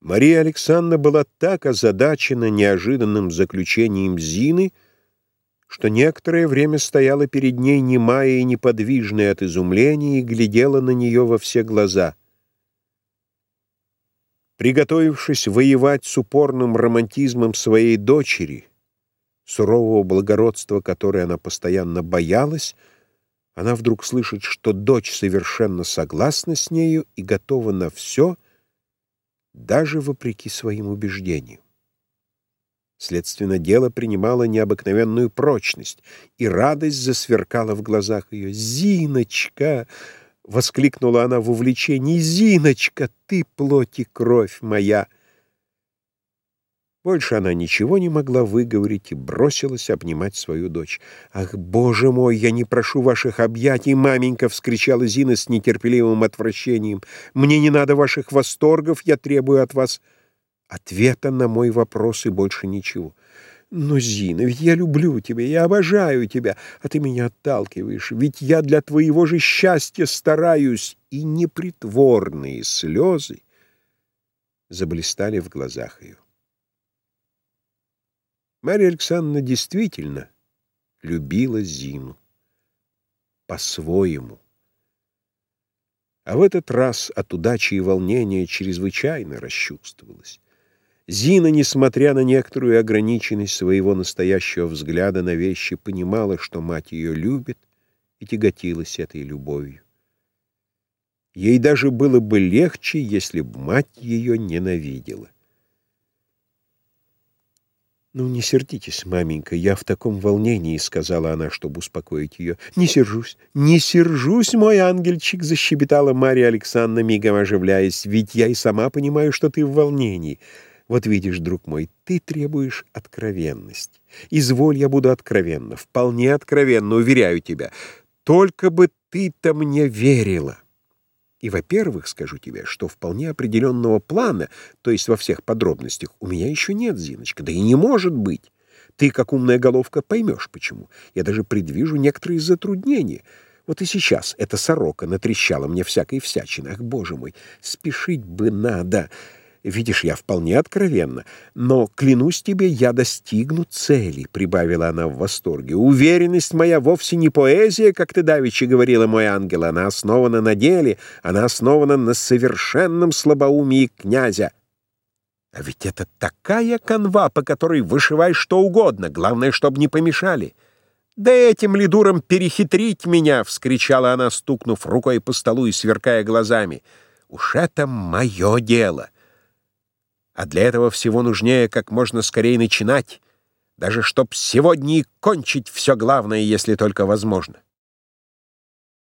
Мария Александровна была так озадачена неожиданным заключением Зины, что некоторое время стояла перед ней немая и неподвижная от изумления и глядела на нее во все глаза. Приготовившись воевать с упорным романтизмом своей дочери, сурового благородства, которое она постоянно боялась, она вдруг слышит, что дочь совершенно согласна с нею и готова на все — даже вопреки своим убеждениям. Следственно, дело принимало необыкновенную прочность, и радость засверкала в глазах ее. «Зиночка!» — воскликнула она в увлечении. «Зиночка, ты плоть и кровь моя!» Больше она ничего не могла выговорить и бросилась обнимать свою дочь. «Ах, боже мой, я не прошу ваших объятий, маменька!» — вскричала Зина с нетерпеливым отвращением. «Мне не надо ваших восторгов, я требую от вас ответа на мой вопрос и больше ничего». «Но, Зина, ведь я люблю тебя, я обожаю тебя, а ты меня отталкиваешь, ведь я для твоего же счастья стараюсь». И непритворные слезы заблистали в глазах ее. Марья Александровна действительно любила Зину. По-своему. А в этот раз от удачи и волнения чрезвычайно расчувствовалась. Зина, несмотря на некоторую ограниченность своего настоящего взгляда на вещи, понимала, что мать ее любит, и тяготилась этой любовью. Ей даже было бы легче, если бы мать ее ненавидела. «Ну, не сердитесь, маменька, я в таком волнении», — сказала она, чтобы успокоить ее. «Не сержусь, не сержусь, мой ангельчик», — защебетала Марья Александровна, мигом оживляясь, «ведь я и сама понимаю, что ты в волнении. Вот видишь, друг мой, ты требуешь откровенности. Изволь, я буду откровенна, вполне откровенно, уверяю тебя. Только бы ты-то мне верила». И, во-первых, скажу тебе, что вполне определенного плана, то есть во всех подробностях, у меня еще нет, Зиночка, да и не может быть. Ты, как умная головка, поймешь, почему. Я даже предвижу некоторые затруднения. Вот и сейчас эта сорока натрещала мне всякой всячины. Ах, боже мой, спешить бы надо. Видишь, я вполне откровенна, но, клянусь тебе, я достигну цели, — прибавила она в восторге. Уверенность моя вовсе не поэзия, как ты давеча говорила, мой ангел, она основана на деле, она основана на совершенном слабоумии князя. А ведь это такая канва, по которой вышивай что угодно, главное, чтобы не помешали. «Да этим ли дуром перехитрить меня!» — вскричала она, стукнув рукой по столу и сверкая глазами. «Уж это мое дело!» А для этого всего нужнее как можно скорее начинать, даже чтоб сегодня и кончить все главное, если только возможно.